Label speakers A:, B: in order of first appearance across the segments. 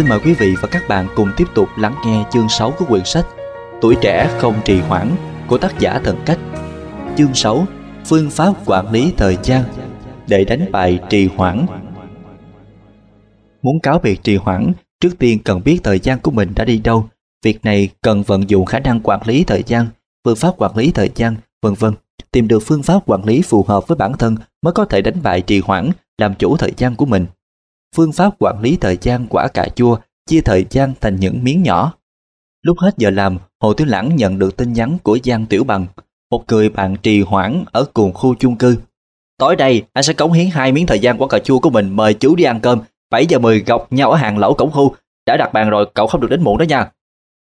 A: Xin mời quý vị và các bạn cùng tiếp tục lắng nghe chương 6 của quyển sách Tuổi trẻ không trì hoãn của tác giả Thần Cách. Chương 6: Phương pháp quản lý thời gian để đánh bại trì hoãn. Muốn cáo biệt trì hoãn, trước tiên cần biết thời gian của mình đã đi đâu. Việc này cần vận dụng khả năng quản lý thời gian, phương pháp quản lý thời gian, vân vân. Tìm được phương pháp quản lý phù hợp với bản thân mới có thể đánh bại trì hoãn, làm chủ thời gian của mình. Phương pháp quản lý thời gian quả cà chua chia thời gian thành những miếng nhỏ. Lúc hết giờ làm, Hồ Tiểu Lãng nhận được tin nhắn của Giang Tiểu Bằng, một người bạn trì hoãn ở cùng khu chung cư. Tối đây, anh sẽ cống hiến hai miếng thời gian quả cà chua của mình mời chú đi ăn cơm. 7 giờ 10 gặp nhau ở hàng lẩu cổng khu. Đã đặt bàn rồi, cậu không được đến muộn đó nha.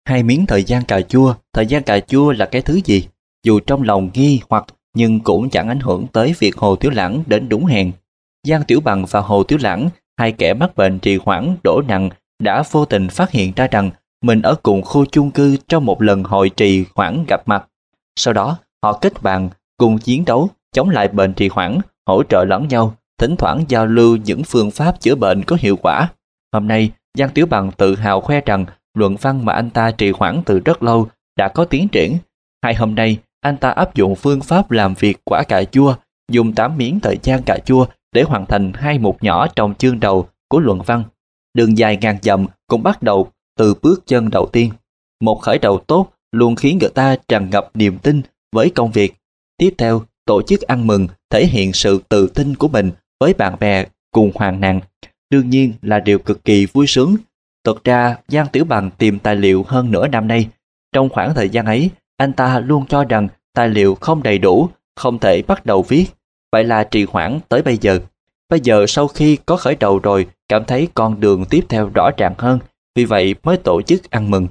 A: Hai miếng thời gian cà chua, thời gian cà chua là cái thứ gì? Dù trong lòng nghi hoặc nhưng cũng chẳng ảnh hưởng tới việc Hồ Tiểu Lãng đến đúng hẹn. Giang Tiểu Bằng và Hồ Tiểu Lãng, hai kẻ mắc bệnh trì hoãn đổ nặng, đã vô tình phát hiện ra rằng mình ở cùng khu chung cư trong một lần hội trì hoãn gặp mặt. Sau đó, họ kết bạn cùng chiến đấu chống lại bệnh trì hoãn, hỗ trợ lẫn nhau, thỉnh thoảng giao lưu những phương pháp chữa bệnh có hiệu quả. Hôm nay, Giang Tiểu Bằng tự hào khoe rằng luận văn mà anh ta trì hoãn từ rất lâu đã có tiến triển. Hai hôm nay, anh ta áp dụng phương pháp làm việc quả cà chua, dùng 8 miếng thời gian cà chua để hoàn thành hai mục nhỏ trong chương đầu của luận văn. Đường dài ngàn dặm cũng bắt đầu từ bước chân đầu tiên. Một khởi đầu tốt luôn khiến người ta tràn ngập niềm tin với công việc. Tiếp theo, tổ chức ăn mừng thể hiện sự tự tin của mình với bạn bè cùng hoàn nạn. Đương nhiên là điều cực kỳ vui sướng. Thực ra, Giang Tiểu Bằng tìm tài liệu hơn nửa năm nay. Trong khoảng thời gian ấy, anh ta luôn cho rằng tài liệu không đầy đủ, không thể bắt đầu viết. Vậy là trì hoãn tới bây giờ. Bây giờ sau khi có khởi đầu rồi, cảm thấy con đường tiếp theo rõ ràng hơn, vì vậy mới tổ chức ăn mừng.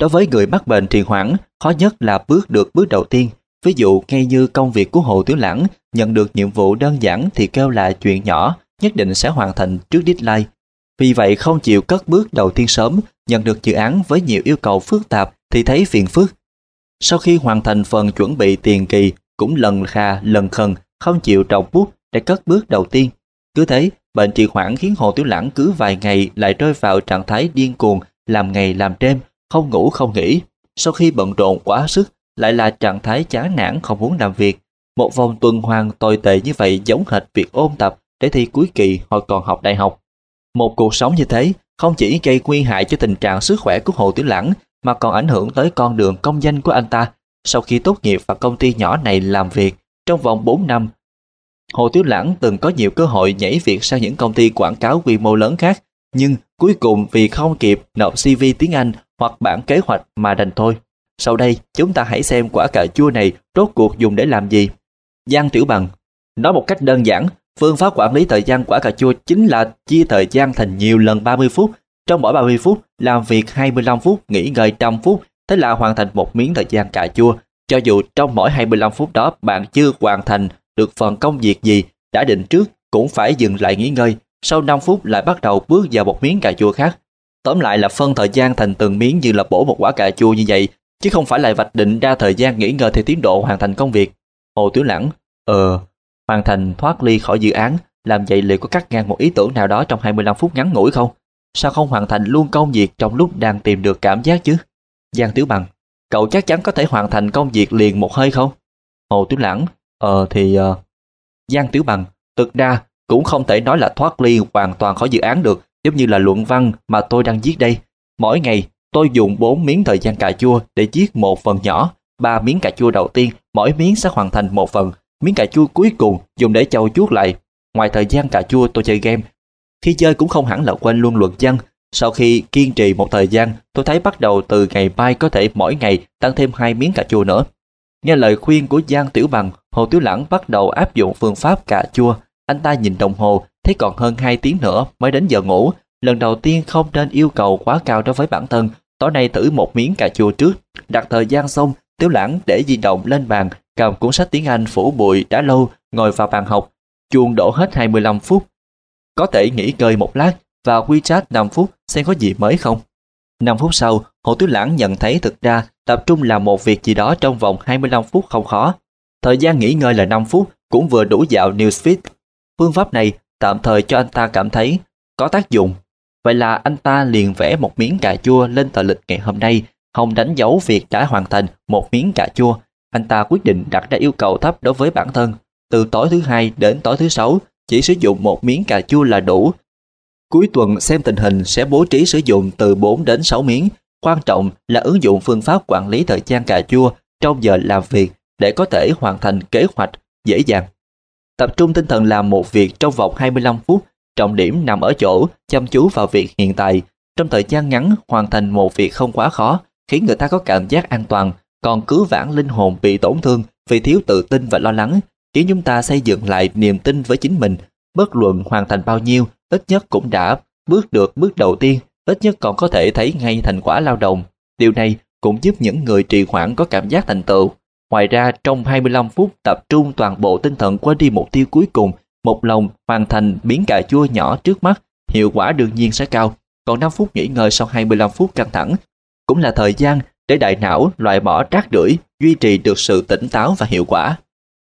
A: Đối với người mắc bệnh trì hoãn, khó nhất là bước được bước đầu tiên. Ví dụ ngay như công việc của Hồ Tiểu Lãng, nhận được nhiệm vụ đơn giản thì kêu là chuyện nhỏ, nhất định sẽ hoàn thành trước deadline. Vì vậy không chịu cất bước đầu tiên sớm, nhận được dự án với nhiều yêu cầu phức tạp thì thấy phiền phức. Sau khi hoàn thành phần chuẩn bị tiền kỳ, cũng lần kha lần khần, không chịu trồng bút để cất bước đầu tiên. Cứ thế, bệnh trì hoãn khiến Hồ Tiểu Lãng cứ vài ngày lại rơi vào trạng thái điên cuồng, làm ngày làm đêm, không ngủ không nghỉ. Sau khi bận rộn quá sức, lại là trạng thái chán nản không muốn làm việc. Một vòng tuần hoàn tồi tệ như vậy giống hệt việc ôn tập để thi cuối kỳ hồi còn học đại học. Một cuộc sống như thế không chỉ gây nguy hại cho tình trạng sức khỏe của Hồ Tiểu Lãng mà còn ảnh hưởng tới con đường công danh của anh ta. Sau khi tốt nghiệp vào công ty nhỏ này làm việc trong vòng 4 năm, Hồ Tiếu Lãng từng có nhiều cơ hội nhảy việc sang những công ty quảng cáo quy mô lớn khác, nhưng cuối cùng vì không kịp nộp CV tiếng Anh hoặc bản kế hoạch mà đành thôi. Sau đây, chúng ta hãy xem quả cà chua này rốt cuộc dùng để làm gì. Giang Tiểu Bằng Nói một cách đơn giản, phương pháp quản lý thời gian quả cà chua chính là chia thời gian thành nhiều lần 30 phút. Trong mỗi 30 phút, làm việc 25 phút, nghỉ ngơi 100 phút, thế là hoàn thành một miếng thời gian cà chua. Cho dù trong mỗi 25 phút đó bạn chưa hoàn thành được phần công việc gì đã định trước, cũng phải dừng lại nghỉ ngơi. Sau 5 phút lại bắt đầu bước vào một miếng cà chua khác. Tóm lại là phân thời gian thành từng miếng như là bổ một quả cà chua như vậy chứ không phải là vạch định ra thời gian nghỉ ngơi theo tiến độ hoàn thành công việc. Hồ Tiểu Lãng, ờ, hoàn thành thoát ly khỏi dự án, làm vậy liệu có cắt ngang một ý tưởng nào đó trong 25 phút ngắn ngủi không? Sao không hoàn thành luôn công việc trong lúc đang tìm được cảm giác chứ? Giang Tiểu Bằng, cậu chắc chắn có thể hoàn thành công việc liền một hơi không? Hồ Tiểu Lãng, ờ thì... Uh... Giang Tiểu Bằng, thực ra cũng không thể nói là thoát ly hoàn toàn khỏi dự án được, giống như là luận văn mà tôi đang viết đây. Mỗi ngày Tôi dùng 4 miếng thời gian cà chua để viết một phần nhỏ. ba miếng cà chua đầu tiên, mỗi miếng sẽ hoàn thành một phần. Miếng cà chua cuối cùng dùng để chầu chuốt lại. Ngoài thời gian cà chua tôi chơi game. Khi chơi cũng không hẳn là quên luôn luận văn. Sau khi kiên trì một thời gian, tôi thấy bắt đầu từ ngày mai có thể mỗi ngày tăng thêm hai miếng cà chua nữa. Nghe lời khuyên của Giang Tiểu Bằng, Hồ Tiểu Lãng bắt đầu áp dụng phương pháp cà chua. Anh ta nhìn đồng hồ, thấy còn hơn 2 tiếng nữa mới đến giờ ngủ. Lần đầu tiên không nên yêu cầu quá cao đối với bản thân, Tối nay thử một miếng cà chua trước, đặt thời gian xong, Tiểu Lãng để di động lên bàn, cầm cuốn sách tiếng Anh phủ bụi đã lâu, ngồi vào bàn học. Chuông đổ hết 25 phút. Có thể nghỉ ngơi một lát và quy 5 phút xem có gì mới không. 5 phút sau, Hồ Tiếu Lãng nhận thấy thực ra tập trung làm một việc gì đó trong vòng 25 phút không khó. Thời gian nghỉ ngơi là 5 phút cũng vừa đủ dạo newsfeed. Phương pháp này tạm thời cho anh ta cảm thấy có tác dụng Vậy là anh ta liền vẽ một miếng cà chua lên tờ lịch ngày hôm nay, không đánh dấu việc đã hoàn thành một miếng cà chua. Anh ta quyết định đặt ra yêu cầu thấp đối với bản thân. Từ tối thứ hai đến tối thứ sáu, chỉ sử dụng một miếng cà chua là đủ. Cuối tuần xem tình hình sẽ bố trí sử dụng từ 4 đến 6 miếng. Quan trọng là ứng dụng phương pháp quản lý thời gian cà chua trong giờ làm việc để có thể hoàn thành kế hoạch dễ dàng. Tập trung tinh thần làm một việc trong vòng 25 phút, trọng điểm nằm ở chỗ chăm chú vào việc hiện tại. Trong thời gian ngắn hoàn thành một việc không quá khó, khiến người ta có cảm giác an toàn, còn cứ vãn linh hồn bị tổn thương vì thiếu tự tin và lo lắng, khiến chúng ta xây dựng lại niềm tin với chính mình. Bất luận hoàn thành bao nhiêu, ít nhất cũng đã bước được bước đầu tiên, ít nhất còn có thể thấy ngay thành quả lao động. Điều này cũng giúp những người trì hoãn có cảm giác thành tựu. Ngoài ra, trong 25 phút tập trung toàn bộ tinh thần qua đi mục tiêu cuối cùng, một lòng hoàn thành miếng cà chua nhỏ trước mắt, hiệu quả đương nhiên sẽ cao. Còn 5 phút nghỉ ngơi sau 25 phút căng thẳng cũng là thời gian để đại não loại bỏ rác rưởi, duy trì được sự tỉnh táo và hiệu quả.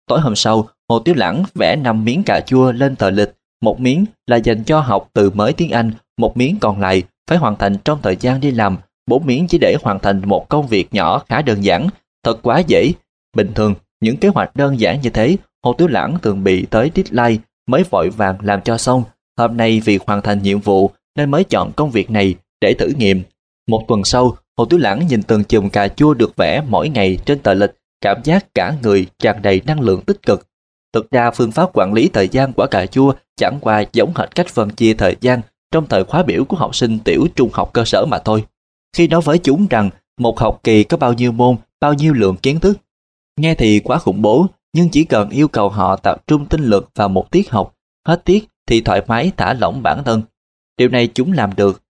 A: Tối hôm sau, Hồ Tiếu Lãng vẽ 5 miếng cà chua lên tờ lịch, một miếng là dành cho học từ mới tiếng Anh, một miếng còn lại phải hoàn thành trong thời gian đi làm, bốn miếng chỉ để hoàn thành một công việc nhỏ khá đơn giản, thật quá dễ. Bình thường, những kế hoạch đơn giản như thế, Hồ Tiếu Lãng thường bị tới deadline mới vội vàng làm cho xong. Hôm nay vì hoàn thành nhiệm vụ nên mới chọn công việc này để thử nghiệm. Một tuần sau, Hồ Tiếu Lãng nhìn từng chùm cà chua được vẽ mỗi ngày trên tờ lịch, cảm giác cả người tràn đầy năng lượng tích cực. Thực ra phương pháp quản lý thời gian quả cà chua chẳng qua giống hệt cách phân chia thời gian trong thời khóa biểu của học sinh tiểu trung học cơ sở mà thôi. Khi nói với chúng rằng một học kỳ có bao nhiêu môn, bao nhiêu lượng kiến thức, nghe thì quá khủng bố, nhưng chỉ cần yêu cầu họ tập trung tinh lực vào một tiết học, hết tiết thì thoải mái thả lỏng bản thân. Điều này chúng làm được.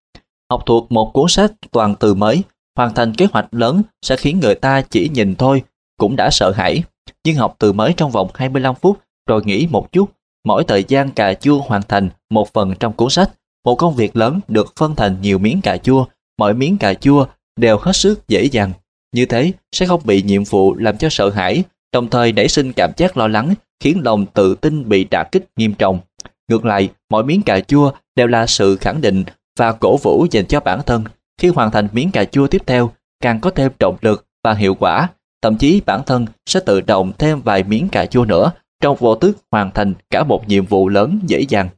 A: Học thuộc một cuốn sách toàn từ mới, hoàn thành kế hoạch lớn sẽ khiến người ta chỉ nhìn thôi cũng đã sợ hãi. Nhưng học từ mới trong vòng 25 phút rồi nghỉ một chút, mỗi thời gian cà chua hoàn thành một phần trong cuốn sách. Một công việc lớn được phân thành nhiều miếng cà chua, mỗi miếng cà chua đều hết sức dễ dàng. Như thế sẽ không bị nhiệm vụ làm cho sợ hãi, đồng thời nảy sinh cảm giác lo lắng, khiến lòng tự tin bị đả kích nghiêm trọng. Ngược lại, mỗi miếng cà chua đều là sự khẳng định và cổ vũ dành cho bản thân. Khi hoàn thành miếng cà chua tiếp theo, càng có thêm động lực và hiệu quả, thậm chí bản thân sẽ tự động thêm vài miếng cà chua nữa trong vô thức hoàn thành cả một nhiệm vụ lớn dễ dàng.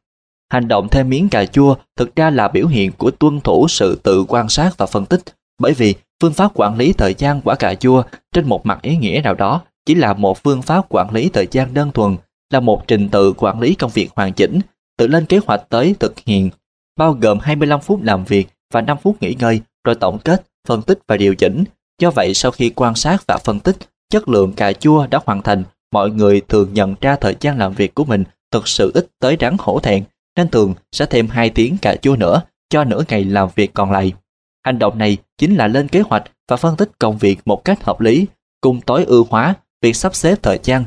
A: Hành động thêm miếng cà chua thực ra là biểu hiện của tuân thủ sự tự quan sát và phân tích, bởi vì phương pháp quản lý thời gian quả cà chua trên một mặt ý nghĩa nào đó chỉ là một phương pháp quản lý thời gian đơn thuần, là một trình tự quản lý công việc hoàn chỉnh, tự lên kế hoạch tới thực hiện, bao gồm 25 phút làm việc và 5 phút nghỉ ngơi, rồi tổng kết, phân tích và điều chỉnh. Do vậy sau khi quan sát và phân tích, chất lượng cà chua đã hoàn thành, mọi người thường nhận ra thời gian làm việc của mình thực sự ít tới đáng hổ thẹn, nên thường sẽ thêm 2 tiếng cà chua nữa cho nửa ngày làm việc còn lại. Hành động này chính là lên kế hoạch và phân tích công việc một cách hợp lý, cùng tối ưu hóa việc sắp xếp thời gian.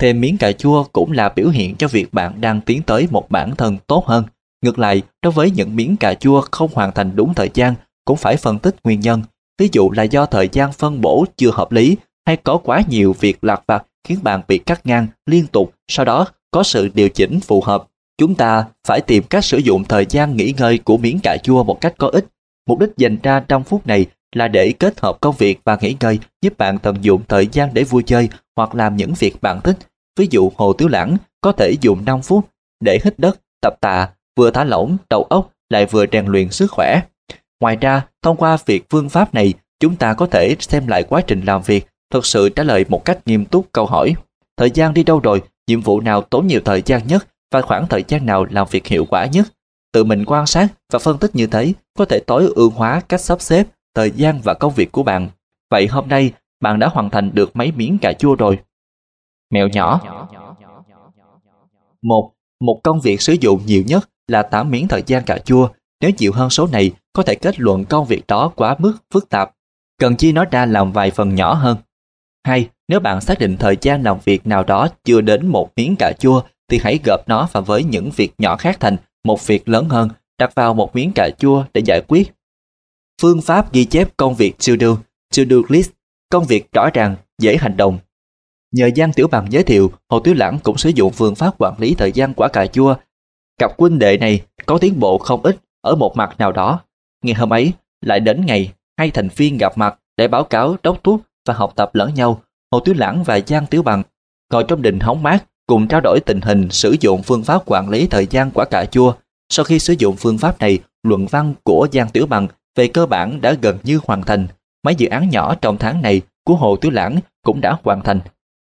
A: Thêm miếng cà chua cũng là biểu hiện cho việc bạn đang tiến tới một bản thân tốt hơn. Ngược lại, đối với những miếng cà chua không hoàn thành đúng thời gian, cũng phải phân tích nguyên nhân. Ví dụ là do thời gian phân bổ chưa hợp lý hay có quá nhiều việc lặt vặt khiến bạn bị cắt ngang liên tục, sau đó có sự điều chỉnh phù hợp. Chúng ta phải tìm cách sử dụng thời gian nghỉ ngơi của miếng cà chua một cách có ích. Mục đích dành ra trong phút này là để kết hợp công việc và nghỉ ngơi giúp bạn tận dụng thời gian để vui chơi hoặc làm những việc bạn thích. Ví dụ Hồ Tiếu Lãng có thể dùng 5 phút để hít đất, tập tạ, vừa thả lỏng đầu óc lại vừa rèn luyện sức khỏe. Ngoài ra, thông qua việc phương pháp này, chúng ta có thể xem lại quá trình làm việc, thực sự trả lời một cách nghiêm túc câu hỏi. Thời gian đi đâu rồi, nhiệm vụ nào tốn nhiều thời gian nhất và khoảng thời gian nào làm việc hiệu quả nhất. Tự mình quan sát và phân tích như thế có thể tối ưu hóa cách sắp xếp thời gian và công việc của bạn. Vậy hôm nay, bạn đã hoàn thành được mấy miếng cà chua rồi? Mèo nhỏ một Một công việc sử dụng nhiều nhất là 8 miếng thời gian cà chua. Nếu nhiều hơn số này, có thể kết luận công việc đó quá mức phức tạp. Cần chia nó ra làm vài phần nhỏ hơn. hay nếu bạn xác định thời gian làm việc nào đó chưa đến một miếng cà chua, thì hãy gộp nó vào với những việc nhỏ khác thành một việc lớn hơn, đặt vào một miếng cà chua để giải quyết. Phương pháp ghi chép công việc to do, to do list, công việc rõ ràng, dễ hành động. Nhờ Giang Tiểu Bằng giới thiệu, Hồ Tiểu Lãng cũng sử dụng phương pháp quản lý thời gian quả cà chua. Cặp huynh đệ này có tiến bộ không ít ở một mặt nào đó. Ngày hôm ấy, lại đến ngày hai thành viên gặp mặt để báo cáo đốc thúc và học tập lẫn nhau. Hồ Tiểu Lãng và Giang Tiểu Bằng ngồi trong đình hóng mát cùng trao đổi tình hình sử dụng phương pháp quản lý thời gian quả cà chua. Sau khi sử dụng phương pháp này, luận văn của Giang Tiểu Bằng về cơ bản đã gần như hoàn thành. Mấy dự án nhỏ trong tháng này của Hồ Tiểu Lãng cũng đã hoàn thành.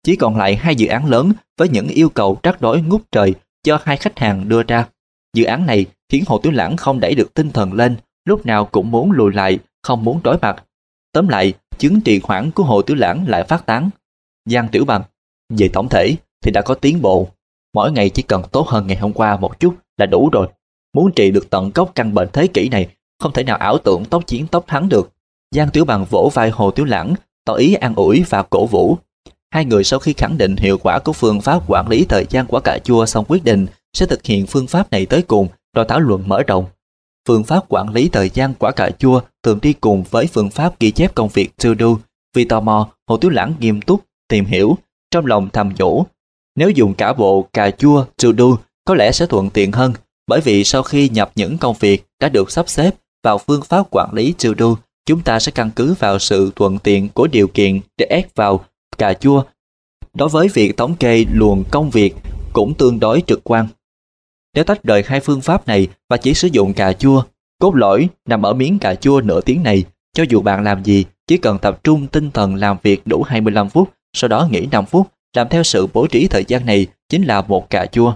A: Chỉ còn lại hai dự án lớn với những yêu cầu rắc rối ngút trời do hai khách hàng đưa ra. Dự án này khiến Hồ Tiểu Lãng không đẩy được tinh thần lên, lúc nào cũng muốn lùi lại, không muốn đối mặt. Tóm lại, chứng trì hoãn của Hồ tiểu Lãng lại phát tán. Giang Tiểu Bằng, về tổng thể thì đã có tiến bộ. Mỗi ngày chỉ cần tốt hơn ngày hôm qua một chút là đủ rồi. Muốn trị được tận gốc căn bệnh thế kỷ này, không thể nào ảo tưởng tốc chiến tốc thắng được. Giang Tiểu Bằng vỗ vai Hồ Tiểu Lãng, tỏ ý an ủi và cổ vũ. Hai người sau khi khẳng định hiệu quả của phương pháp quản lý thời gian quả cà chua xong quyết định sẽ thực hiện phương pháp này tới cùng rồi thảo luận mở rộng. Phương pháp quản lý thời gian quả cà chua thường đi cùng với phương pháp ghi chép công việc to do. Vì tò mò, Hồ Tiếu Lãng nghiêm túc, tìm hiểu, trong lòng thầm nhủ. Nếu dùng cả bộ cà chua to do có lẽ sẽ thuận tiện hơn bởi vì sau khi nhập những công việc đã được sắp xếp vào phương pháp quản lý to do, chúng ta sẽ căn cứ vào sự thuận tiện của điều kiện để ép vào cà chua. Đối với việc thống kê luồng công việc cũng tương đối trực quan. Nếu tách rời hai phương pháp này và chỉ sử dụng cà chua, cốt lõi nằm ở miếng cà chua nửa tiếng này, cho dù bạn làm gì, chỉ cần tập trung tinh thần làm việc đủ 25 phút, sau đó nghỉ 5 phút, làm theo sự bố trí thời gian này chính là một cà chua.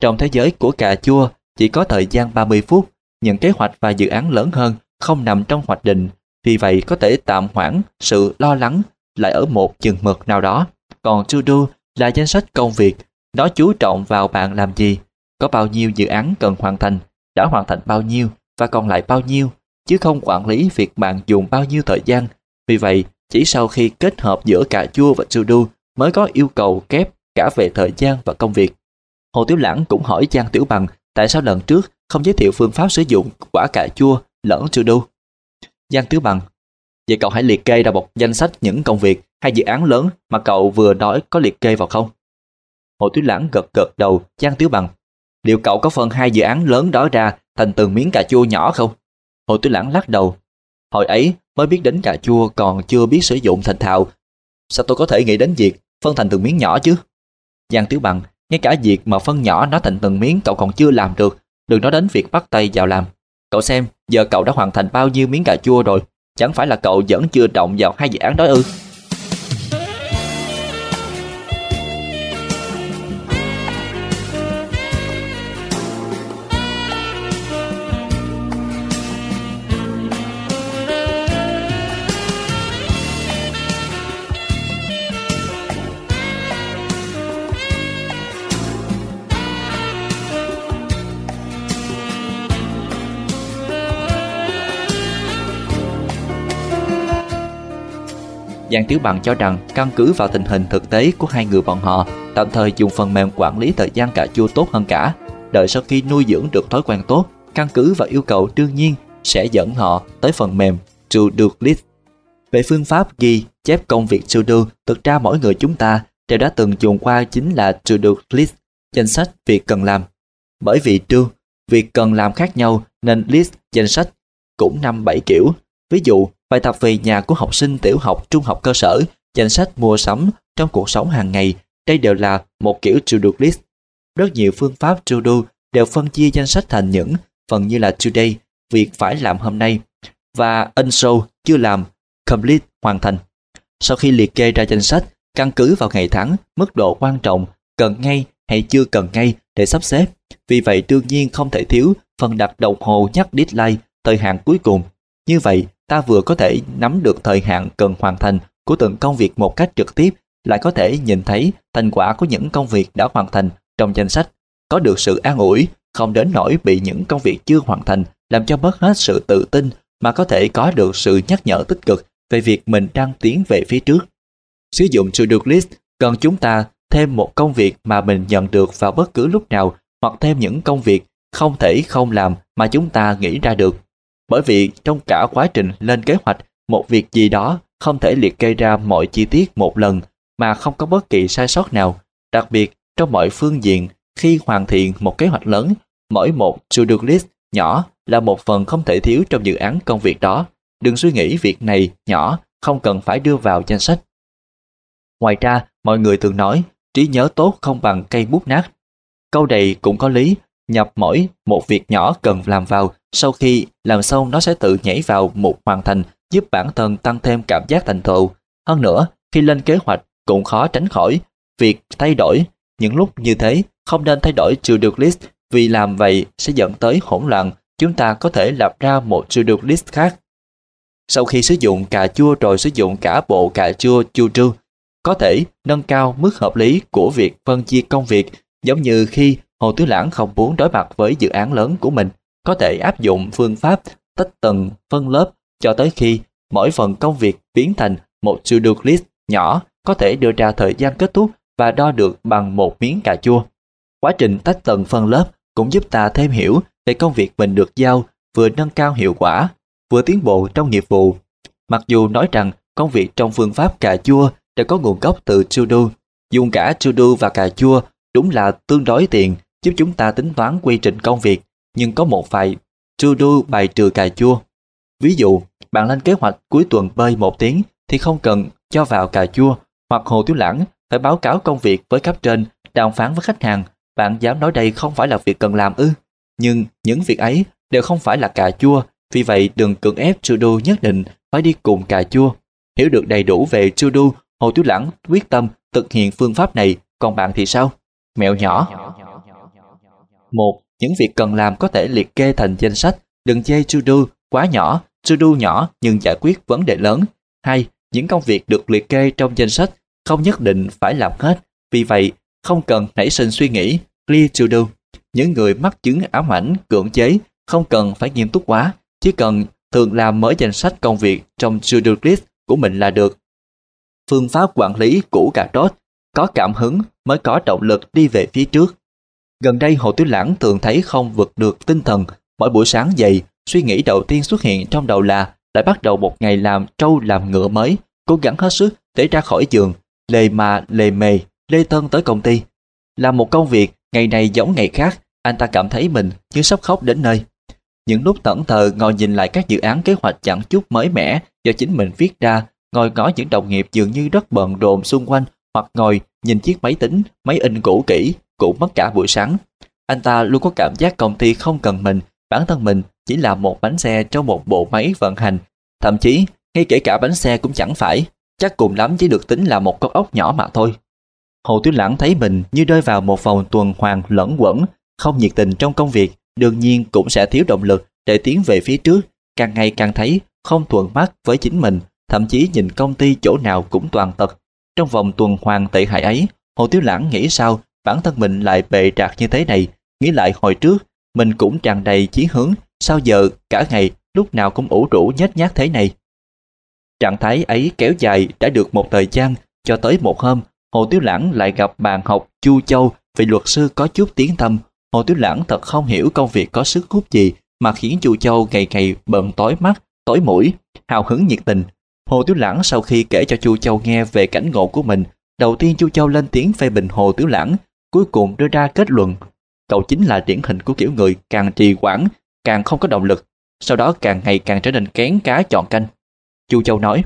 A: Trong thế giới của cà chua, chỉ có thời gian 30 phút, những kế hoạch và dự án lớn hơn không nằm trong hoạch định, vì vậy có thể tạm hoãn sự lo lắng lại ở một chừng mực nào đó. Còn to do là danh sách công việc, nó chú trọng vào bạn làm gì, có bao nhiêu dự án cần hoàn thành, đã hoàn thành bao nhiêu và còn lại bao nhiêu, chứ không quản lý việc bạn dùng bao nhiêu thời gian. Vì vậy, chỉ sau khi kết hợp giữa cà chua và to do mới có yêu cầu kép cả về thời gian và công việc. Hồ Tiểu Lãng cũng hỏi Giang Tiểu Bằng tại sao lần trước không giới thiệu phương pháp sử dụng quả cà chua lẫn to do. Giang Tiểu Bằng Vậy cậu hãy liệt kê ra một danh sách những công việc hay dự án lớn mà cậu vừa nói có liệt kê vào không? Hồ Tiểu Lãng gật gật đầu, Giang Tiểu Bằng. Liệu cậu có phân hai dự án lớn đó ra thành từng miếng cà chua nhỏ không? Hồ Tuyết Lãng lắc đầu. Hồi ấy mới biết đến cà chua còn chưa biết sử dụng thành thạo. Sao tôi có thể nghĩ đến việc phân thành từng miếng nhỏ chứ? Giang Tiểu Bằng, ngay cả việc mà phân nhỏ nó thành từng miếng cậu còn chưa làm được. Đừng nói đến việc bắt tay vào làm. Cậu xem, giờ cậu đã hoàn thành bao nhiêu miếng cà chua rồi. Chẳng phải là cậu vẫn chưa động vào hai dự án đó ư? Giang Tiểu Bằng cho rằng căn cứ vào tình hình thực tế của hai người bọn họ, tạm thời dùng phần mềm quản lý thời gian cà chua tốt hơn cả. Đợi sau khi nuôi dưỡng được thói quen tốt, căn cứ vào yêu cầu đương nhiên sẽ dẫn họ tới phần mềm To Do List. Về phương pháp ghi chép công việc To Do, thực ra mỗi người chúng ta đều đã từng dùng qua chính là To Do List, danh sách việc cần làm. Bởi vì Do, việc cần làm khác nhau nên list danh sách cũng năm bảy kiểu. Ví dụ, Bài tập về nhà của học sinh tiểu học, trung học cơ sở, danh sách mua sắm trong cuộc sống hàng ngày, đây đều là một kiểu to-do list. Rất nhiều phương pháp to-do đều phân chia danh sách thành những phần như là today, việc phải làm hôm nay, và unshow, chưa làm, complete, hoàn thành. Sau khi liệt kê ra danh sách, căn cứ vào ngày tháng, mức độ quan trọng, cần ngay hay chưa cần ngay để sắp xếp. Vì vậy đương nhiên không thể thiếu phần đặt đồng hồ nhắc deadline, thời hạn cuối cùng. Như vậy, ta vừa có thể nắm được thời hạn cần hoàn thành của từng công việc một cách trực tiếp, lại có thể nhìn thấy thành quả của những công việc đã hoàn thành trong danh sách, có được sự an ủi, không đến nỗi bị những công việc chưa hoàn thành làm cho mất hết sự tự tin mà có thể có được sự nhắc nhở tích cực về việc mình đang tiến về phía trước. Sử dụng to-do list cần chúng ta thêm một công việc mà mình nhận được vào bất cứ lúc nào hoặc thêm những công việc không thể không làm mà chúng ta nghĩ ra được. Bởi vì trong cả quá trình lên kế hoạch, một việc gì đó không thể liệt kê ra mọi chi tiết một lần mà không có bất kỳ sai sót nào. Đặc biệt, trong mọi phương diện, khi hoàn thiện một kế hoạch lớn, mỗi một to-do list nhỏ là một phần không thể thiếu trong dự án công việc đó. Đừng suy nghĩ việc này nhỏ, không cần phải đưa vào danh sách. Ngoài ra, mọi người thường nói, trí nhớ tốt không bằng cây bút nát. Câu này cũng có lý, nhập mỗi một việc nhỏ cần làm vào, sau khi làm xong nó sẽ tự nhảy vào một hoàn thành, giúp bản thân tăng thêm cảm giác thành tựu. Hơn nữa, khi lên kế hoạch cũng khó tránh khỏi việc thay đổi. Những lúc như thế, không nên thay đổi to-do list vì làm vậy sẽ dẫn tới hỗn loạn. Chúng ta có thể lập ra một to-do list khác. Sau khi sử dụng cà chua rồi sử dụng cả bộ cà chua chu trư, có thể nâng cao mức hợp lý của việc phân chia công việc giống như khi Hồ Tứ Lãng không muốn đối mặt với dự án lớn của mình, có thể áp dụng phương pháp tách tầng phân lớp cho tới khi mỗi phần công việc biến thành một to-do list nhỏ có thể đưa ra thời gian kết thúc và đo được bằng một miếng cà chua. Quá trình tách tầng phân lớp cũng giúp ta thêm hiểu về công việc mình được giao, vừa nâng cao hiệu quả, vừa tiến bộ trong nghiệp vụ. Mặc dù nói rằng công việc trong phương pháp cà chua đã có nguồn gốc từ to-do, dùng cả to-do và cà chua đúng là tương đối tiện giúp chúng ta tính toán quy trình công việc, nhưng có một vài to-do bài trừ cà chua. Ví dụ, bạn lên kế hoạch cuối tuần bơi một tiếng thì không cần cho vào cà chua hoặc hồ tiểu lãng phải báo cáo công việc với cấp trên, đàm phán với khách hàng. Bạn dám nói đây không phải là việc cần làm ư? Nhưng những việc ấy đều không phải là cà chua, vì vậy đừng cưỡng ép to do nhất định phải đi cùng cà chua. Hiểu được đầy đủ về to do, Hồ Tiểu Lãng quyết tâm thực hiện phương pháp này, còn bạn thì sao? Mẹo nhỏ. Một, những việc cần làm có thể liệt kê thành danh sách, đừng chê to do quá nhỏ, to do nhỏ nhưng giải quyết vấn đề lớn. Hai, những công việc được liệt kê trong danh sách không nhất định phải làm hết, vì vậy không cần nảy sinh suy nghĩ clear to do. Những người mắc chứng ám ảnh cưỡng chế không cần phải nghiêm túc quá, chỉ cần thường làm mới danh sách công việc trong to-do list của mình là được. Phương pháp quản lý của cà rốt có cảm hứng mới có động lực đi về phía trước. Gần đây Hồ Tiểu Lãng thường thấy không vượt được tinh thần, mỗi buổi sáng dậy, suy nghĩ đầu tiên xuất hiện trong đầu là lại bắt đầu một ngày làm trâu làm ngựa mới, cố gắng hết sức để ra khỏi giường, lề mà lề mề, lê thân tới công ty. Làm một công việc, ngày này giống ngày khác, anh ta cảm thấy mình như sắp khóc đến nơi. Những lúc tẩn thờ ngồi nhìn lại các dự án kế hoạch chẳng chút mới mẻ do chính mình viết ra, ngồi ngó những đồng nghiệp dường như rất bận rộn xung quanh hoặc ngồi nhìn chiếc máy tính, máy in cũ kỹ, cũng mất cả buổi sáng. Anh ta luôn có cảm giác công ty không cần mình, bản thân mình chỉ là một bánh xe trong một bộ máy vận hành. Thậm chí, ngay kể cả bánh xe cũng chẳng phải, chắc cùng lắm chỉ được tính là một con ốc nhỏ mà thôi. Hồ Tuyết Lãng thấy mình như rơi vào một vòng tuần hoàn lẫn quẩn, không nhiệt tình trong công việc, đương nhiên cũng sẽ thiếu động lực để tiến về phía trước, càng ngày càng thấy không thuận mắt với chính mình, thậm chí nhìn công ty chỗ nào cũng toàn tật. Trong vòng tuần hoàn tệ hại ấy, Hồ Tiếu Lãng nghĩ sao bản thân mình lại bệ trạc như thế này, nghĩ lại hồi trước, mình cũng tràn đầy chí hướng, sao giờ cả ngày lúc nào cũng ủ rũ nhét nhát thế này. Trạng thái ấy kéo dài đã được một thời gian, cho tới một hôm, Hồ Tiếu Lãng lại gặp bạn học Chu Châu vị luật sư có chút tiếng tâm. Hồ Tiếu Lãng thật không hiểu công việc có sức hút gì mà khiến Chu Châu ngày ngày bận tối mắt, tối mũi, hào hứng nhiệt tình. Hồ Tiếu Lãng sau khi kể cho Chu Châu nghe về cảnh ngộ của mình, đầu tiên Chu Châu lên tiếng phê bình Hồ Tiếu Lãng, cuối cùng đưa ra kết luận. Cậu chính là điển hình của kiểu người càng trì quản, càng không có động lực, sau đó càng ngày càng trở nên kén cá chọn canh. Chu Châu nói,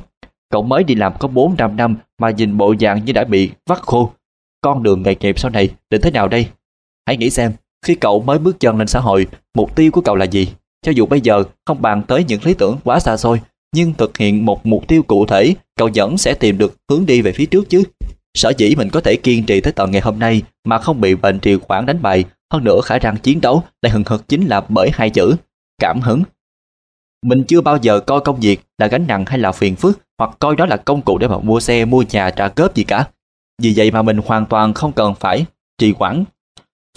A: cậu mới đi làm có 400 năm mà nhìn bộ dạng như đã bị vắt khô. Con đường nghề nghiệp sau này định thế nào đây? Hãy nghĩ xem, khi cậu mới bước chân lên xã hội, mục tiêu của cậu là gì? Cho dù bây giờ không bàn tới những lý tưởng quá xa xôi, nhưng thực hiện một mục tiêu cụ thể, cậu vẫn sẽ tìm được hướng đi về phía trước chứ. Sở dĩ mình có thể kiên trì tới tận ngày hôm nay mà không bị bệnh trì khoản đánh bại, hơn nữa khả năng chiến đấu lại hừng hực chính là bởi hai chữ, cảm hứng. Mình chưa bao giờ coi công việc là gánh nặng hay là phiền phức hoặc coi đó là công cụ để mà mua xe, mua nhà, trả cớp gì cả. Vì vậy mà mình hoàn toàn không cần phải trì hoãn.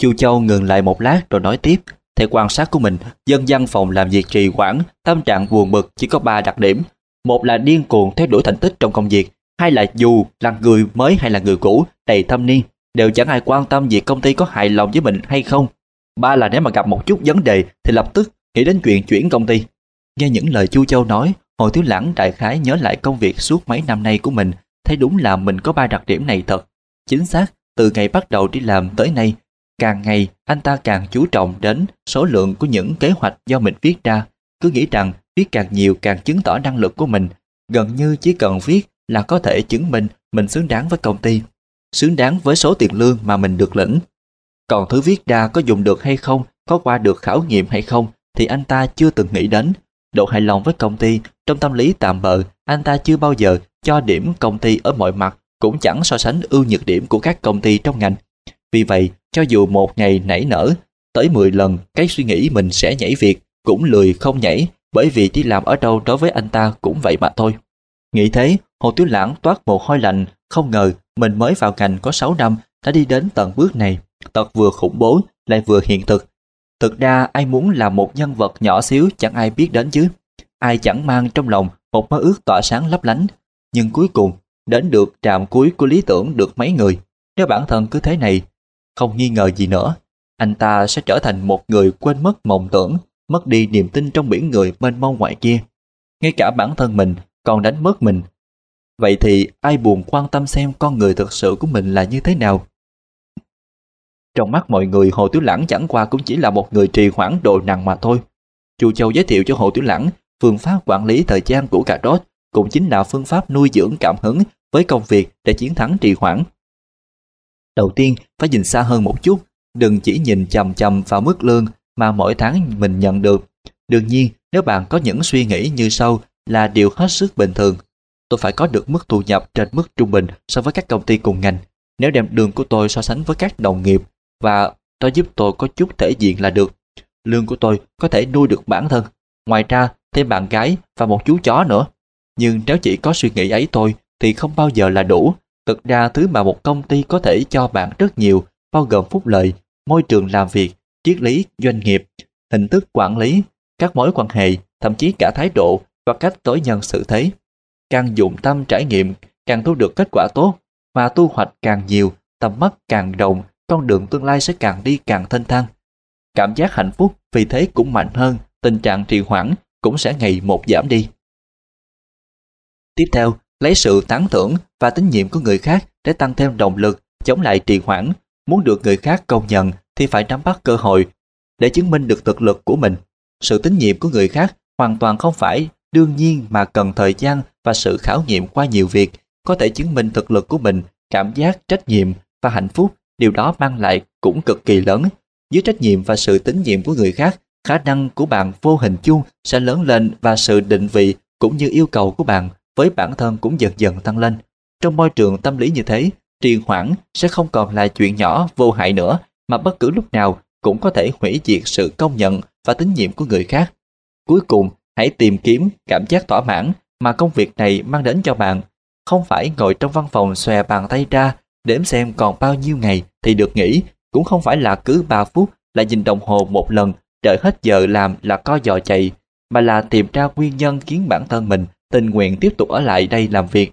A: Chu Châu ngừng lại một lát rồi nói tiếp. Theo quan sát của mình, dân văn phòng làm việc trì hoãn, tâm trạng buồn bực chỉ có ba đặc điểm. Một là điên cuồng theo đuổi thành tích trong công việc, hay là dù là người mới hay là người cũ, đầy thâm niên, đều chẳng ai quan tâm việc công ty có hài lòng với mình hay không. Ba là nếu mà gặp một chút vấn đề thì lập tức nghĩ đến chuyện chuyển công ty. Nghe những lời Chu Châu nói, Hồ Thiếu Lãng đại khái nhớ lại công việc suốt mấy năm nay của mình, thấy đúng là mình có ba đặc điểm này thật. Chính xác, từ ngày bắt đầu đi làm tới nay, càng ngày anh ta càng chú trọng đến số lượng của những kế hoạch do mình viết ra, cứ nghĩ rằng viết càng nhiều càng chứng tỏ năng lực của mình, gần như chỉ cần viết là có thể chứng minh mình xứng đáng với công ty, xứng đáng với số tiền lương mà mình được lĩnh. Còn thứ viết ra có dùng được hay không, có qua được khảo nghiệm hay không thì anh ta chưa từng nghĩ đến. Độ hài lòng với công ty, trong tâm lý tạm bợ, anh ta chưa bao giờ cho điểm công ty ở mọi mặt, cũng chẳng so sánh ưu nhược điểm của các công ty trong ngành. Vì vậy, cho dù một ngày nảy nở, tới 10 lần cái suy nghĩ mình sẽ nhảy việc, cũng lười không nhảy, bởi vì đi làm ở đâu đối với anh ta cũng vậy mà thôi. Nghĩ thế, Hồ Tiểu Lãng toát mồ hôi lạnh, không ngờ mình mới vào ngành có 6 năm đã đi đến tận bước này, tật vừa khủng bố lại vừa hiện thực. Thực ra ai muốn làm một nhân vật nhỏ xíu chẳng ai biết đến chứ. Ai chẳng mang trong lòng một mơ ước tỏa sáng lấp lánh. Nhưng cuối cùng, đến được trạm cuối của lý tưởng được mấy người. Nếu bản thân cứ thế này, không nghi ngờ gì nữa, anh ta sẽ trở thành một người quên mất mộng tưởng, mất đi niềm tin trong biển người mênh mông ngoài kia. Ngay cả bản thân mình còn đánh mất mình. Vậy thì ai buồn quan tâm xem con người thực sự của mình là như thế nào? Trong mắt mọi người Hồ Tiểu Lãng chẳng qua cũng chỉ là một người trì hoãn đồ nặng mà thôi. Chu Châu giới thiệu cho Hồ Tiểu Lãng phương pháp quản lý thời gian của cà rốt cũng chính là phương pháp nuôi dưỡng cảm hứng với công việc để chiến thắng trì hoãn. Đầu tiên, phải nhìn xa hơn một chút, đừng chỉ nhìn chầm chầm vào mức lương mà mỗi tháng mình nhận được. Đương nhiên, nếu bạn có những suy nghĩ như sau là điều hết sức bình thường. Tôi phải có được mức thu nhập trên mức trung bình so với các công ty cùng ngành. Nếu đem đường của tôi so sánh với các đồng nghiệp và nó giúp tôi có chút thể diện là được. Lương của tôi có thể nuôi được bản thân. Ngoài ra, thêm bạn gái và một chú chó nữa. Nhưng nếu chỉ có suy nghĩ ấy thôi thì không bao giờ là đủ. Thực ra thứ mà một công ty có thể cho bạn rất nhiều, bao gồm phúc lợi, môi trường làm việc, triết lý doanh nghiệp, hình thức quản lý, các mối quan hệ, thậm chí cả thái độ và cách tối nhân sự thế. Càng dụng tâm trải nghiệm, càng thu được kết quả tốt, mà tu hoạch càng nhiều, tầm mắt càng rộng, con đường tương lai sẽ càng đi càng thanh thang. Cảm giác hạnh phúc vì thế cũng mạnh hơn, tình trạng trì hoãn cũng sẽ ngày một giảm đi. Tiếp theo, lấy sự tán thưởng và tín nhiệm của người khác để tăng thêm động lực chống lại trì hoãn. Muốn được người khác công nhận thì phải nắm bắt cơ hội để chứng minh được thực lực của mình. Sự tín nhiệm của người khác hoàn toàn không phải đương nhiên mà cần thời gian và sự khảo nghiệm qua nhiều việc có thể chứng minh thực lực của mình, cảm giác trách nhiệm và hạnh phúc điều đó mang lại cũng cực kỳ lớn. Dưới trách nhiệm và sự tín nhiệm của người khác, khả năng của bạn vô hình chung sẽ lớn lên và sự định vị cũng như yêu cầu của bạn với bản thân cũng dần dần tăng lên. Trong môi trường tâm lý như thế, trì hoãn sẽ không còn là chuyện nhỏ vô hại nữa mà bất cứ lúc nào cũng có thể hủy diệt sự công nhận và tín nhiệm của người khác. Cuối cùng, hãy tìm kiếm cảm giác thỏa mãn mà công việc này mang đến cho bạn. Không phải ngồi trong văn phòng xòe bàn tay ra đếm xem còn bao nhiêu ngày thì được nghỉ, cũng không phải là cứ 3 phút là nhìn đồng hồ một lần, đợi hết giờ làm là co giò chạy, mà là tìm ra nguyên nhân khiến bản thân mình tình nguyện tiếp tục ở lại đây làm việc.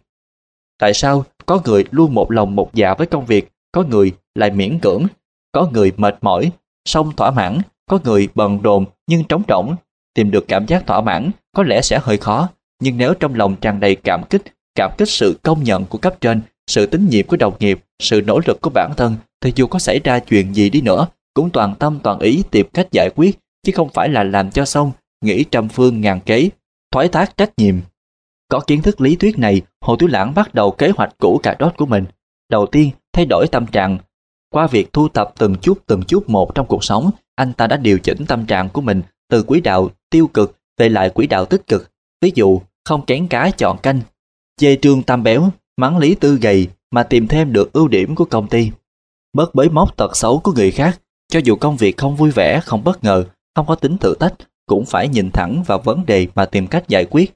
A: Tại sao có người luôn một lòng một dạ với công việc, có người lại miễn cưỡng, có người mệt mỏi, xong thỏa mãn, có người bận rộn nhưng trống rỗng. Tìm được cảm giác thỏa mãn có lẽ sẽ hơi khó, nhưng nếu trong lòng tràn đầy cảm kích, cảm kích sự công nhận của cấp trên sự tín nhiệm của đồng nghiệp, sự nỗ lực của bản thân thì dù có xảy ra chuyện gì đi nữa cũng toàn tâm toàn ý tìm cách giải quyết chứ không phải là làm cho xong, nghĩ trăm phương ngàn kế, thoái thác trách nhiệm. Có kiến thức lý thuyết này, Hồ Tiểu Lãng bắt đầu kế hoạch cũ cà đốt của mình. Đầu tiên, thay đổi tâm trạng. Qua việc thu thập từng chút từng chút một trong cuộc sống, anh ta đã điều chỉnh tâm trạng của mình từ quỹ đạo tiêu cực về lại quỹ đạo tích cực. Ví dụ, không kén cá chọn canh, chê trương tam béo, mắng Lý Tư gầy mà tìm thêm được ưu điểm của công ty. Bớt bới móc tật xấu của người khác, cho dù công việc không vui vẻ, không bất ngờ, không có tính thử tách, cũng phải nhìn thẳng vào vấn đề mà tìm cách giải quyết.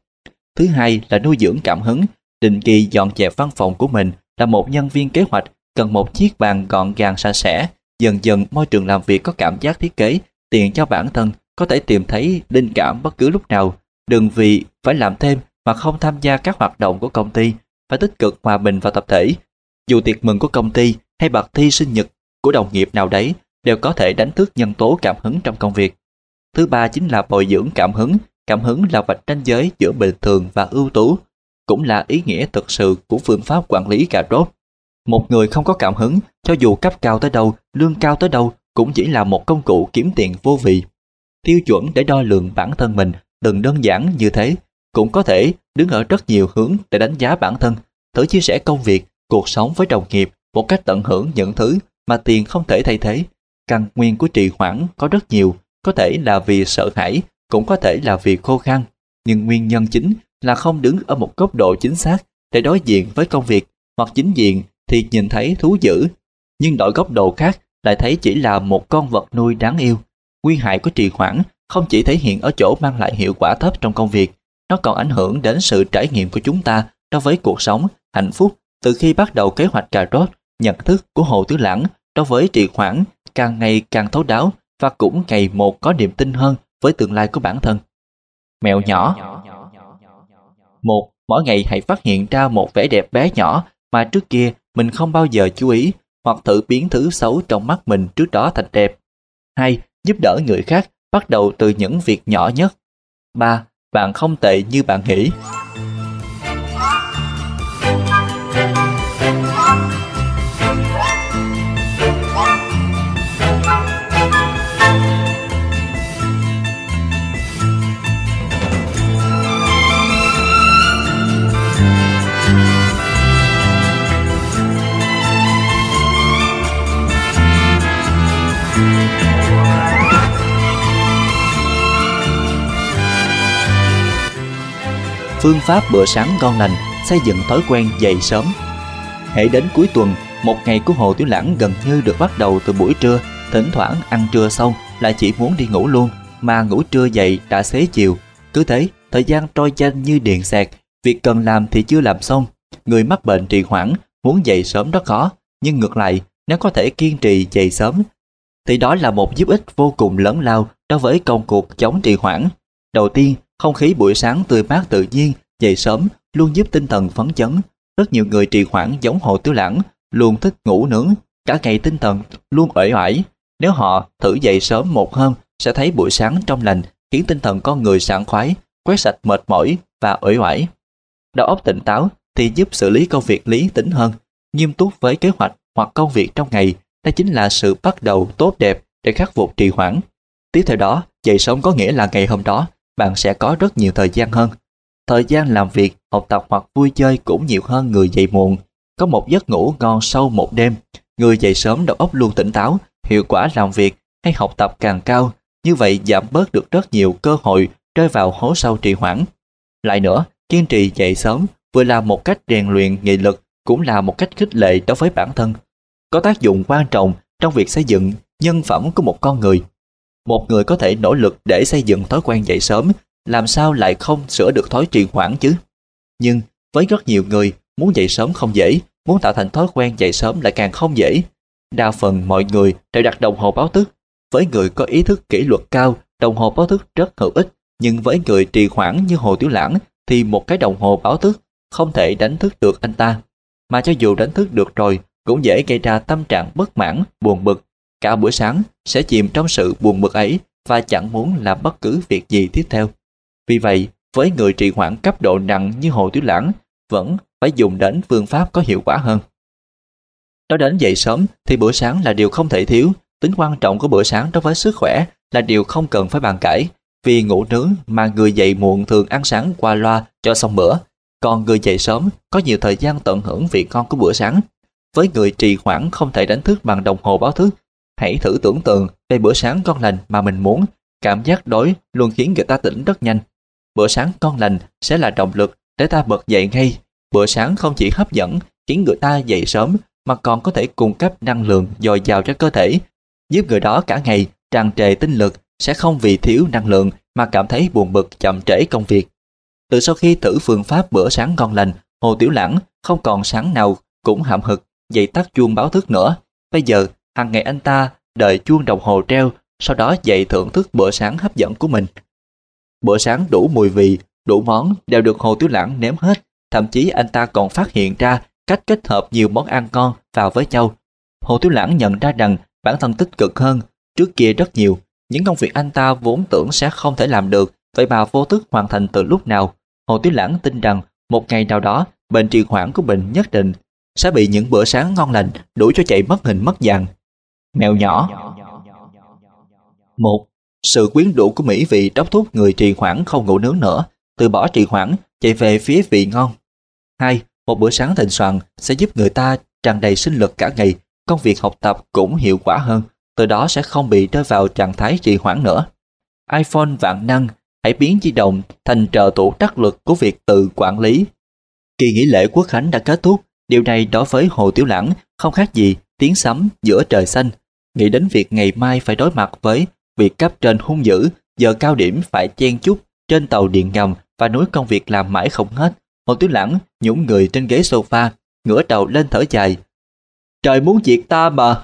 A: Thứ hai là nuôi dưỡng cảm hứng, định kỳ dọn dẹp văn phòng của mình là một nhân viên kế hoạch cần một chiếc bàn gọn gàng sạch sẽ, dần dần môi trường làm việc có cảm giác thiết kế, tiện cho bản thân có thể tìm thấy linh cảm bất cứ lúc nào, đừng vì phải làm thêm mà không tham gia các hoạt động của công ty phải tích cực hòa bình vào tập thể. Dù tiệc mừng của công ty hay bạc thi sinh nhật của đồng nghiệp nào đấy đều có thể đánh thức nhân tố cảm hứng trong công việc. Thứ ba chính là bồi dưỡng cảm hứng. Cảm hứng là vạch ranh giới giữa bình thường và ưu tú, cũng là ý nghĩa thực sự của phương pháp quản lý cà rốt. Một người không có cảm hứng, cho dù cấp cao tới đâu, lương cao tới đâu, cũng chỉ là một công cụ kiếm tiền vô vị. Tiêu chuẩn để đo lường bản thân mình đừng đơn giản như thế, cũng có thể đứng ở rất nhiều hướng để đánh giá bản thân, thử chia sẻ công việc, cuộc sống với đồng nghiệp một cách tận hưởng những thứ mà tiền không thể thay thế. Căn nguyên của trì hoãn có rất nhiều, có thể là vì sợ hãi, cũng có thể là vì khô khan, nhưng nguyên nhân chính là không đứng ở một góc độ chính xác để đối diện với công việc, hoặc chính diện thì nhìn thấy thú dữ, nhưng đổi góc độ khác lại thấy chỉ là một con vật nuôi đáng yêu. Nguy hại của trì hoãn không chỉ thể hiện ở chỗ mang lại hiệu quả thấp trong công việc, nó còn ảnh hưởng đến sự trải nghiệm của chúng ta đối với cuộc sống, hạnh phúc từ khi bắt đầu kế hoạch cà rốt, nhận thức của Hồ Tứ Lãng đối với trì hoãn càng ngày càng thấu đáo và cũng ngày một có niềm tin hơn với tương lai của bản thân. Mèo nhỏ Một, mỗi ngày hãy phát hiện ra một vẻ đẹp bé nhỏ mà trước kia mình không bao giờ chú ý hoặc thử biến thứ xấu trong mắt mình trước đó thành đẹp. Hai, giúp đỡ người khác bắt đầu từ những việc nhỏ nhất. Ba, bạn không tệ như bạn nghĩ. Phương pháp bữa sáng ngon lành, xây dựng thói quen dậy sớm. Hãy đến cuối tuần, một ngày của Hồ Tiểu Lãng gần như được bắt đầu từ buổi trưa, thỉnh thoảng ăn trưa xong là chỉ muốn đi ngủ luôn, mà ngủ trưa dậy đã xế chiều. Cứ thế, thời gian trôi nhanh như điện xẹt, việc cần làm thì chưa làm xong. Người mắc bệnh trì hoãn muốn dậy sớm rất khó, nhưng ngược lại, nếu có thể kiên trì dậy sớm, thì đó là một giúp ích vô cùng lớn lao đối với công cuộc chống trì hoãn. Đầu tiên, không khí buổi sáng tươi mát tự nhiên, dậy sớm luôn giúp tinh thần phấn chấn. Rất nhiều người trì hoãn giống Hồ Tiểu Lãng, luôn thích ngủ nướng, cả ngày tinh thần luôn uể oải. Nếu họ thử dậy sớm một hôm, sẽ thấy buổi sáng trong lành, khiến tinh thần con người sảng khoái, quét sạch mệt mỏi và uể oải. Đầu óc tỉnh táo thì giúp xử lý công việc lý tính hơn, nghiêm túc với kế hoạch hoặc công việc trong ngày. Đây chính là sự bắt đầu tốt đẹp để khắc phục trì hoãn. Tiếp theo đó, dậy sớm có nghĩa là ngày hôm đó bạn sẽ có rất nhiều thời gian hơn. Thời gian làm việc, học tập hoặc vui chơi cũng nhiều hơn người dậy muộn. Có một giấc ngủ ngon sâu một đêm, người dậy sớm đầu óc luôn tỉnh táo, hiệu quả làm việc hay học tập càng cao, như vậy giảm bớt được rất nhiều cơ hội rơi vào hố sâu trì hoãn. Lại nữa, kiên trì dậy sớm vừa là một cách rèn luyện nghị lực cũng là một cách khích lệ đối với bản thân. Có tác dụng quan trọng trong việc xây dựng nhân phẩm của một con người. Một người có thể nỗ lực để xây dựng thói quen dậy sớm, làm sao lại không sửa được thói trì hoãn chứ? Nhưng với rất nhiều người, muốn dậy sớm không dễ, muốn tạo thành thói quen dậy sớm lại càng không dễ. Đa phần mọi người đều đặt đồng hồ báo thức. Với người có ý thức kỷ luật cao, đồng hồ báo thức rất hữu ích. Nhưng với người trì hoãn như Hồ Tiểu Lãng thì một cái đồng hồ báo thức không thể đánh thức được anh ta. Mà cho dù đánh thức được rồi, cũng dễ gây ra tâm trạng bất mãn, buồn bực Cả buổi sáng sẽ chìm trong sự buồn bực ấy và chẳng muốn làm bất cứ việc gì tiếp theo. Vì vậy, với người trì hoãn cấp độ nặng như Hồ Tiểu Lãng, vẫn phải dùng đến phương pháp có hiệu quả hơn. Nói đến dậy sớm thì bữa sáng là điều không thể thiếu, tính quan trọng của bữa sáng đối với sức khỏe là điều không cần phải bàn cãi, vì ngủ nướng mà người dậy muộn thường ăn sáng qua loa cho xong bữa, còn người dậy sớm có nhiều thời gian tận hưởng vị ngon của bữa sáng. Với người trì hoãn không thể đánh thức bằng đồng hồ báo thức Hãy thử tưởng tượng về bữa sáng con lành mà mình muốn. Cảm giác đói luôn khiến người ta tỉnh rất nhanh. Bữa sáng con lành sẽ là động lực để ta bật dậy ngay. Bữa sáng không chỉ hấp dẫn khiến người ta dậy sớm mà còn có thể cung cấp năng lượng dồi dào cho cơ thể, giúp người đó cả ngày tràn trề tinh lực sẽ không vì thiếu năng lượng mà cảm thấy buồn bực chậm trễ công việc. Từ sau khi thử phương pháp bữa sáng ngon lành, Hồ Tiểu Lãng không còn sáng nào cũng hậm hực dậy tắt chuông báo thức nữa. Bây giờ Hàng ngày anh ta đợi chuông đồng hồ treo, sau đó dậy thưởng thức bữa sáng hấp dẫn của mình. Bữa sáng đủ mùi vị, đủ món đều được Hồ Tiểu Lãng nếm hết. Thậm chí anh ta còn phát hiện ra cách kết hợp nhiều món ăn ngon vào với nhau. Hồ Tiểu Lãng nhận ra rằng bản thân tích cực hơn, trước kia rất nhiều. Những công việc anh ta vốn tưởng sẽ không thể làm được, vậy mà vô thức hoàn thành từ lúc nào. Hồ Tiểu Lãng tin rằng một ngày nào đó bệnh trì hoãn của mình nhất định sẽ bị những bữa sáng ngon lành đủ cho chạy mất hình mất dạng Mèo nhỏ Một, sự quyến rũ của mỹ vị đốc thúc người trì hoãn không ngủ nướng nữa, từ bỏ trì hoãn, chạy về phía vị ngon. Hai, một bữa sáng thịnh soạn sẽ giúp người ta tràn đầy sinh lực cả ngày, công việc học tập cũng hiệu quả hơn, từ đó sẽ không bị rơi vào trạng thái trì hoãn nữa. iPhone vạn năng, hãy biến di động thành trợ thủ đắc lực của việc tự quản lý. Kỳ nghỉ lễ quốc khánh đã kết thúc, điều này đối với Hồ Tiểu Lãng không khác gì tiếng sấm giữa trời xanh. Nghĩ đến việc ngày mai phải đối mặt với việc cấp trên hung dữ, giờ cao điểm phải chen chúc trên tàu điện ngầm và núi công việc làm mãi không hết. Hồ Tiểu Lãng nhũng người trên ghế sofa, ngửa đầu lên thở dài. Trời muốn diệt ta mà.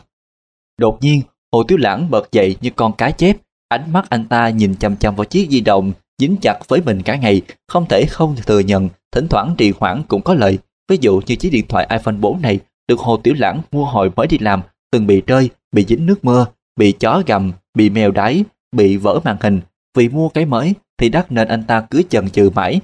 A: Đột nhiên, Hồ Tiểu Lãng bật dậy như con cá chép, ánh mắt anh ta nhìn chăm chăm vào chiếc di động dính chặt với mình cả ngày, không thể không thừa nhận, thỉnh thoảng trì hoãn cũng có lợi. Ví dụ như chiếc điện thoại iPhone 4 này được Hồ Tiểu Lãng mua hồi mới đi làm, từng bị rơi, bị dính nước mưa, bị chó gầm, bị mèo đáy, bị vỡ màn hình. Vì mua cái mới thì đắt nên anh ta cứ chần chừ mãi.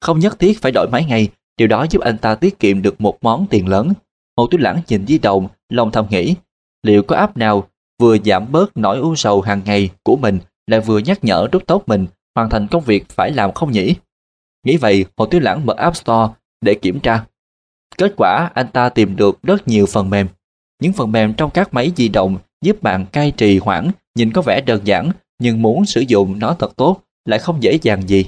A: Không nhất thiết phải đổi máy ngay, điều đó giúp anh ta tiết kiệm được một món tiền lớn. Hồ Tú Lãng nhìn di động, lòng thầm nghĩ, liệu có app nào vừa giảm bớt nỗi u sầu hàng ngày của mình lại vừa nhắc nhở rút tốt mình hoàn thành công việc phải làm không nhỉ? Nghĩ vậy, Hồ Tú Lãng mở App Store để kiểm tra. Kết quả anh ta tìm được rất nhiều phần mềm. Những phần mềm trong các máy di động giúp bạn cai trì hoãn nhìn có vẻ đơn giản nhưng muốn sử dụng nó thật tốt lại không dễ dàng gì.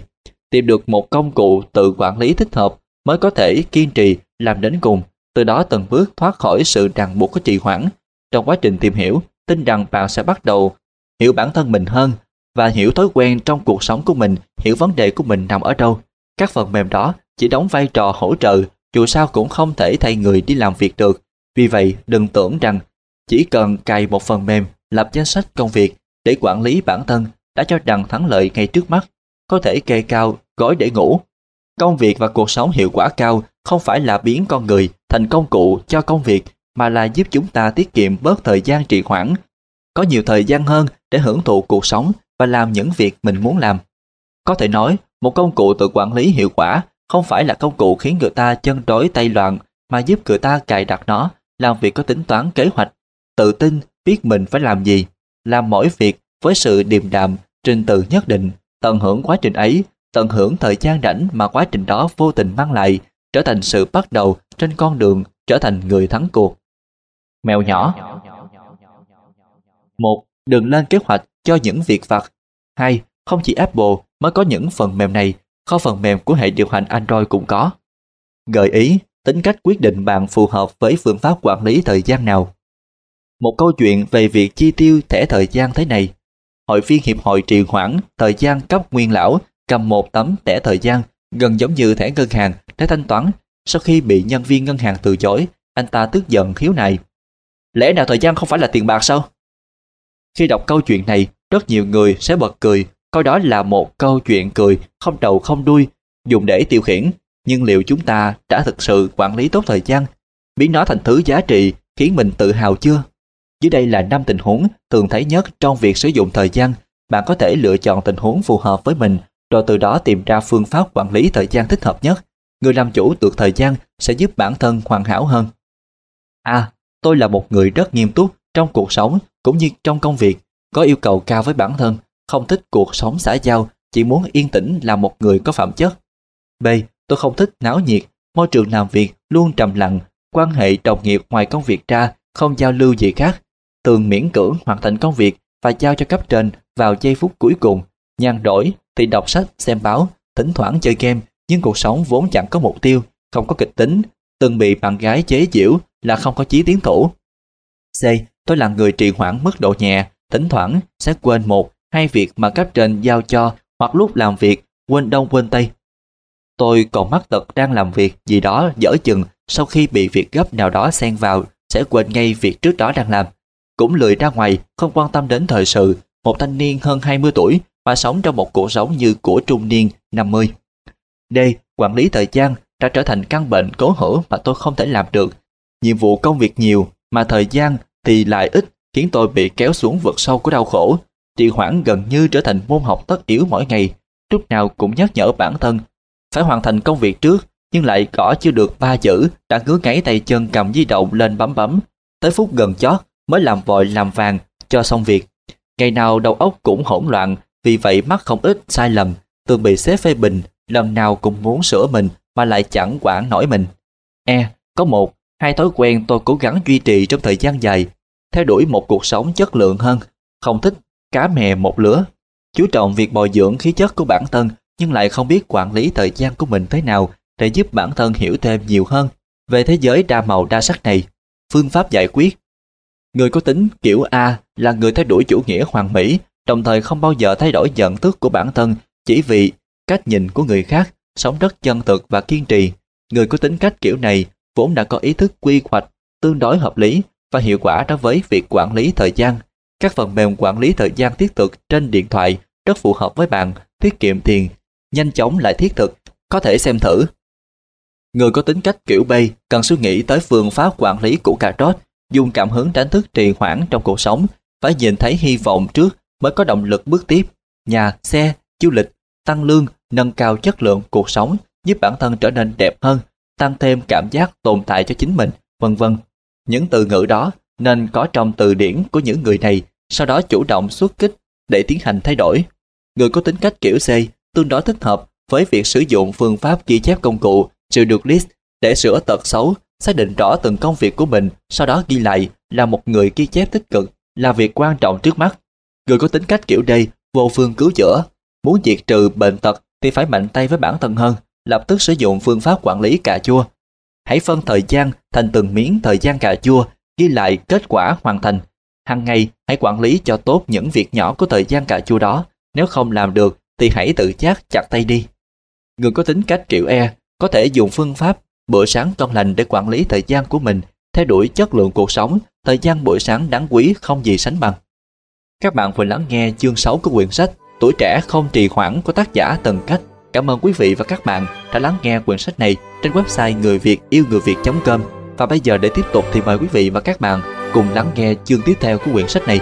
A: Tìm được một công cụ tự quản lý thích hợp mới có thể kiên trì làm đến cùng, từ đó từng bước thoát khỏi sự ràng buộc của trì hoãn. Trong quá trình tìm hiểu, tin rằng bạn sẽ bắt đầu hiểu bản thân mình hơn và hiểu thói quen trong cuộc sống của mình, hiểu vấn đề của mình nằm ở đâu. Các phần mềm đó chỉ đóng vai trò hỗ trợ, dù sao cũng không thể thay người đi làm việc được. Vì vậy, đừng tưởng rằng chỉ cần cài một phần mềm, lập danh sách công việc để quản lý bản thân đã cho rằng thắng lợi ngay trước mắt, có thể kê cao, gói để ngủ. Công việc và cuộc sống hiệu quả cao không phải là biến con người thành công cụ cho công việc mà là giúp chúng ta tiết kiệm bớt thời gian trì hoãn, có nhiều thời gian hơn để hưởng thụ cuộc sống và làm những việc mình muốn làm. Có thể nói, một công cụ tự quản lý hiệu quả không phải là công cụ khiến người ta chân rối tay loạn mà giúp người ta cài đặt nó, làm việc có tính toán kế hoạch, tự tin, biết mình phải làm gì, làm mỗi việc với sự điềm đạm, trình tự nhất định, tận hưởng quá trình ấy, tận hưởng thời gian rảnh mà quá trình đó vô tình mang lại, trở thành sự bắt đầu trên con đường trở thành người thắng cuộc. Mèo nhỏ một Đừng lên kế hoạch cho những việc vặt. 2. Không chỉ Apple mới có những phần mềm này, kho phần mềm của hệ điều hành Android cũng có. Gợi ý, tính cách quyết định bạn phù hợp với phương pháp quản lý thời gian nào. Một câu chuyện về việc chi tiêu thẻ thời gian thế này. Hội viên Hiệp hội trì hoãn thời gian cấp nguyên lão cầm một tấm thẻ thời gian gần giống như thẻ ngân hàng để thanh toán. Sau khi bị nhân viên ngân hàng từ chối, anh ta tức giận khiếu này. Lẽ nào thời gian không phải là tiền bạc sao? Khi đọc câu chuyện này, rất nhiều người sẽ bật cười, coi đó là một câu chuyện cười không đầu không đuôi, dùng để tiêu khiển. Nhưng liệu chúng ta đã thực sự quản lý tốt thời gian, biến nó thành thứ giá trị khiến mình tự hào chưa? Dưới đây là năm tình huống thường thấy nhất trong việc sử dụng thời gian. Bạn có thể lựa chọn tình huống phù hợp với mình, rồi từ đó tìm ra phương pháp quản lý thời gian thích hợp nhất. Người làm chủ được thời gian sẽ giúp bản thân hoàn hảo hơn. A. tôi là một người rất nghiêm túc trong cuộc sống cũng như trong công việc, có yêu cầu cao với bản thân, không thích cuộc sống xã giao, chỉ muốn yên tĩnh là một người có phẩm chất. B. Tôi không thích náo nhiệt, môi trường làm việc luôn trầm lặng, quan hệ đồng nghiệp ngoài công việc ra không giao lưu gì khác, thường miễn cưỡng hoàn thành công việc và giao cho cấp trên vào giây phút cuối cùng. Nhàn rỗi thì đọc sách, xem báo, thỉnh thoảng chơi game, nhưng cuộc sống vốn chẳng có mục tiêu, không có kịch tính, từng bị bạn gái chế giễu là không có chí tiến thủ. C. Tôi là người trì hoãn mức độ nhẹ, thỉnh thoảng sẽ quên một, hai việc mà cấp trên giao cho hoặc lúc làm việc quên đông quên tây. Tôi còn mắc tật đang làm việc gì đó dở chừng sau khi bị việc gấp nào đó xen vào sẽ quên ngay việc trước đó đang làm. Cũng lười ra ngoài, không quan tâm đến thời sự, một thanh niên hơn 20 tuổi mà sống trong một cuộc sống như của trung niên 50. D. Quản lý thời gian đã trở thành căn bệnh cố hữu mà tôi không thể làm được. Nhiệm vụ công việc nhiều mà thời gian thì lại ít khiến tôi bị kéo xuống vực sâu của đau khổ. Trì hoãn gần như trở thành môn học tất yếu mỗi ngày, lúc nào cũng nhắc nhở bản thân phải hoàn thành công việc trước, nhưng lại gõ chưa được ba chữ đã ngứa ngáy tay chân cầm di động lên bấm bấm, tới phút gần chót mới làm vội làm vàng cho xong việc. Ngày nào đầu óc cũng hỗn loạn, vì vậy mắc không ít sai lầm, thường bị xếp phê bình, lần nào cũng muốn sửa mình mà lại chẳng quản nổi mình. E, có một, hai thói quen tôi cố gắng duy trì trong thời gian dài, theo đuổi một cuộc sống chất lượng hơn, không thích cá mè một lứa, chú trọng việc bồi dưỡng khí chất của bản thân nhưng lại không biết quản lý thời gian của mình thế nào để giúp bản thân hiểu thêm nhiều hơn về thế giới đa màu đa sắc này. Phương pháp giải quyết Người có tính kiểu A là người theo đuổi chủ nghĩa hoàn mỹ, đồng thời không bao giờ thay đổi nhận thức của bản thân chỉ vì cách nhìn của người khác, sống rất chân thực và kiên trì. Người có tính cách kiểu này vốn đã có ý thức quy hoạch tương đối hợp lý và hiệu quả đối với việc quản lý thời gian. Các phần mềm quản lý thời gian thiết thực trên điện thoại rất phù hợp với bạn, tiết kiệm tiền, nhanh chóng lại thiết thực, có thể xem thử. Người có tính cách kiểu B cần suy nghĩ tới phương pháp quản lý của cà rốt, dùng cảm hứng đánh thức trì hoãn trong cuộc sống, phải nhìn thấy hy vọng trước mới có động lực bước tiếp. Nhà, xe, du lịch, tăng lương, nâng cao chất lượng cuộc sống, giúp bản thân trở nên đẹp hơn, tăng thêm cảm giác tồn tại cho chính mình, vân vân. Những từ ngữ đó nên có trong từ điển của những người này, sau đó chủ động xuất kích để tiến hành thay đổi. Người có tính cách kiểu C tương đối thích hợp với việc sử dụng phương pháp ghi chép công cụ chịu được list để sửa tật xấu, xác định rõ từng công việc của mình, sau đó ghi lại là một người ghi chép tích cực là việc quan trọng trước mắt. Người có tính cách kiểu đây vô phương cứu chữa, muốn diệt trừ bệnh tật thì phải mạnh tay với bản thân hơn, lập tức sử dụng phương pháp quản lý cà chua. Hãy phân thời gian thành từng miếng thời gian cà chua, ghi lại kết quả hoàn thành. Hàng ngày hãy quản lý cho tốt những việc nhỏ của thời gian cà chua đó, nếu không làm được thì hãy tự giác chặt tay đi. Người có tính cách kiểu E có thể dùng phương pháp bữa sáng trong lành để quản lý thời gian của mình, theo đuổi chất lượng cuộc sống, thời gian buổi sáng đáng quý không gì sánh bằng. Các bạn vừa lắng nghe chương 6 của quyển sách Tuổi trẻ không trì hoãn của tác giả Tần Cách. Cảm ơn quý vị và các bạn đã lắng nghe quyển sách này trên website người việt yêu người việt.com và bây giờ để tiếp tục thì mời quý vị và các bạn cùng lắng nghe chương tiếp theo của quyển sách này